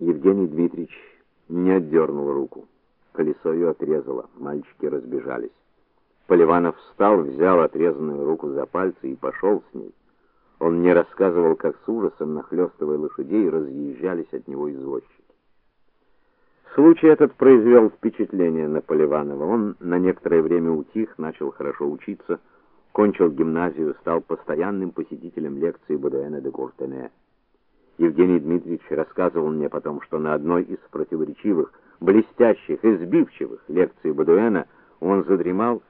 Евгений Дмитриевич не отдернул руку. Колесо ее отрезало, мальчики разбежались. Поливанов встал, взял отрезанную руку за пальцы и пошел с ней. Он мне рассказывал, как с ужасом, нахлёстывая лошадей, разъезжались от него извозчики. Случай этот произвел впечатление на Поливанова. Он на некоторое время утих, начал хорошо учиться, кончил гимназию, стал постоянным посетителем лекций Бодуэна де Куртене. Евгений Дмитриевич рассказывал мне потом, что на одной из противоречивых, блестящих и сбивчивых лекций Бодуэна он задремал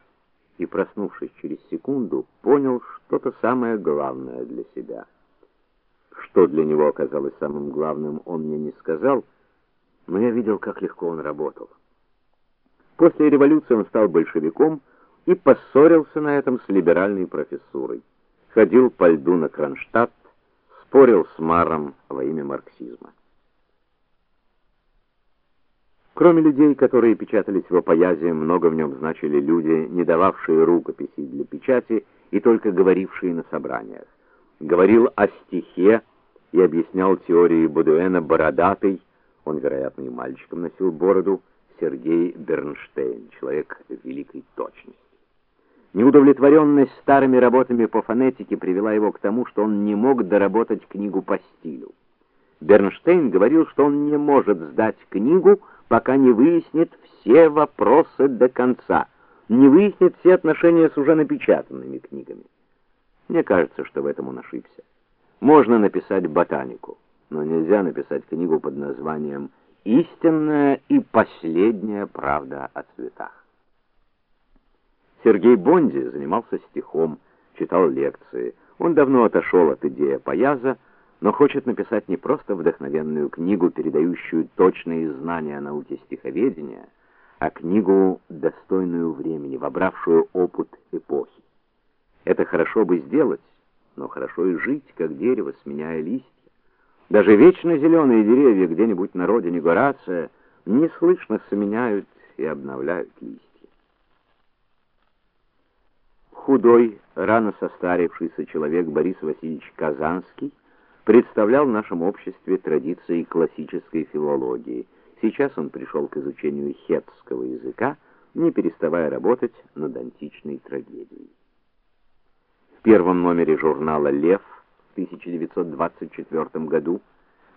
и, проснувшись через секунду, понял что-то самое главное для себя. Что для него оказалось самым главным, он мне не сказал, но я видел, как легко он работал. После революции он стал большевиком и поссорился на этом с либеральной профессурой. Ходил по льду на Кронштадт, спорил с Маром во имя марксизма. Кроме людей, которые печатались в опоязе, много в нем значили люди, не дававшие рукописей для печати и только говорившие на собраниях. Говорил о стихе и объяснял теории Бодуэна бородатый, он, вероятно, и мальчиком носил бороду, Сергей Бернштейн, человек великой точности. Неудовлетворенность старыми работами по фонетике привела его к тому, что он не мог доработать книгу по стилю. Бернштейн говорил, что он не может сдать книгу, пока не выяснит все вопросы до конца, не выяснит все отношения с уже напечатанными книгами. Мне кажется, что в этом он ошибся. Можно написать ботанику, но нельзя написать книгу под названием Истинная и последняя правда о цветах. Сергей Бонди занимался стихом, читал лекции. Он давно отошел от идеи Паяза, но хочет написать не просто вдохновенную книгу, передающую точные знания о науке стиховедения, а книгу достойную времени, вобравшую опыт эпохи. Это хорошо бы сделать, но хорошо и жить, как дерево, сменяя листья. Даже вечно зеленые деревья где-нибудь на родине Горация неслышно сменяют и обновляют листья. Худой, рано состарившийся человек Борис Васильевич Казанский представлял в нашем обществе традиции классической филологии. Сейчас он пришел к изучению хетского языка, не переставая работать над античной трагедией. В первом номере журнала Лев в 1924 году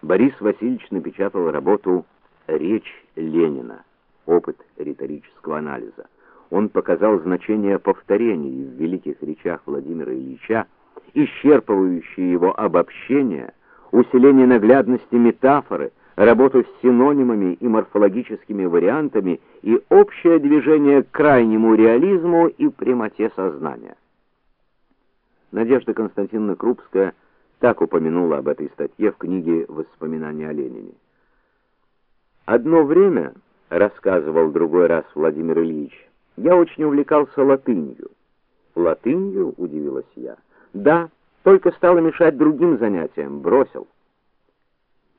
Борис Васильевич напечатал работу Речь Ленина. Опыт риторического анализа. Он показал значение повторений в великих речах Владимира Ильича исчерпывающие его обобщения, усиление наглядности метафоры, работу с синонимами и морфологическими вариантами и общее движение к крайнему реализму и прямоте сознания. Надежда Константиновна Крупская так упомянула об этой статье в книге Воспоминания о Ленине. Одно время, рассказывал другой раз Владимир Ильич, я очень увлекался латынью. Латынью, удивилась я. Да, только стало мешать другим занятиям, бросил.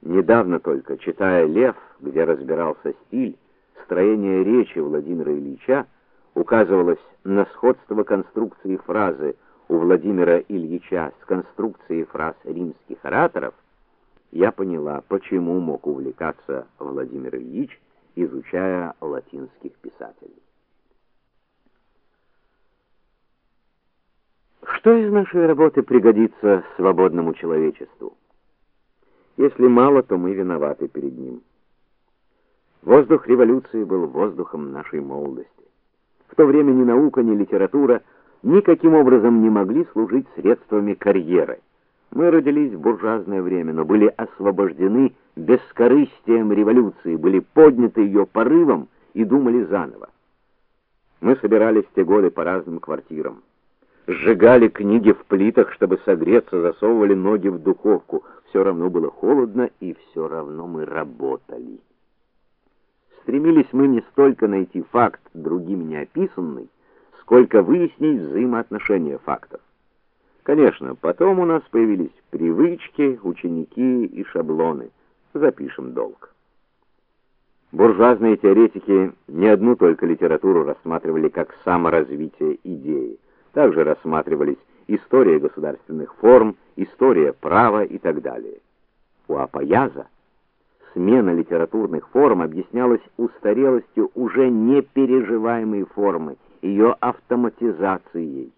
Недавно только, читая Лев, где разбирался стиль, строение речи Владимира Ильича, указывалось на сходство конструкции фразы у Владимира Ильича с конструкцией фраз римских ораторов, я поняла, почему мог увлекаться Владимир Ильич, изучая латинских писателей. Что из нашей работы пригодится свободному человечеству? Если мало, то мы виноваты перед ним. Воздух революции был воздухом нашей молодости. В то время ни наука, ни литература никаким образом не могли служить средствами карьеры. Мы родились в буржуазное время, но были освобождены бескорыстием революции, были подняты ее порывом и думали заново. Мы собирались те годы по разным квартирам сжигали книги в плитах, чтобы согреться, засовывали ноги в духовку. Все равно было холодно, и все равно мы работали. Стремились мы не столько найти факт, другим не описанный, сколько выяснить взаимоотношения фактов. Конечно, потом у нас появились привычки, ученики и шаблоны. Запишем долг. Буржуазные теоретики не одну только литературу рассматривали как саморазвитие идеи. Также рассматривались история государственных форм, история права и так далее. У Апаяза Смена литературных форм объяснялась устарелостью уже не переживаемой формы, ее автоматизацией.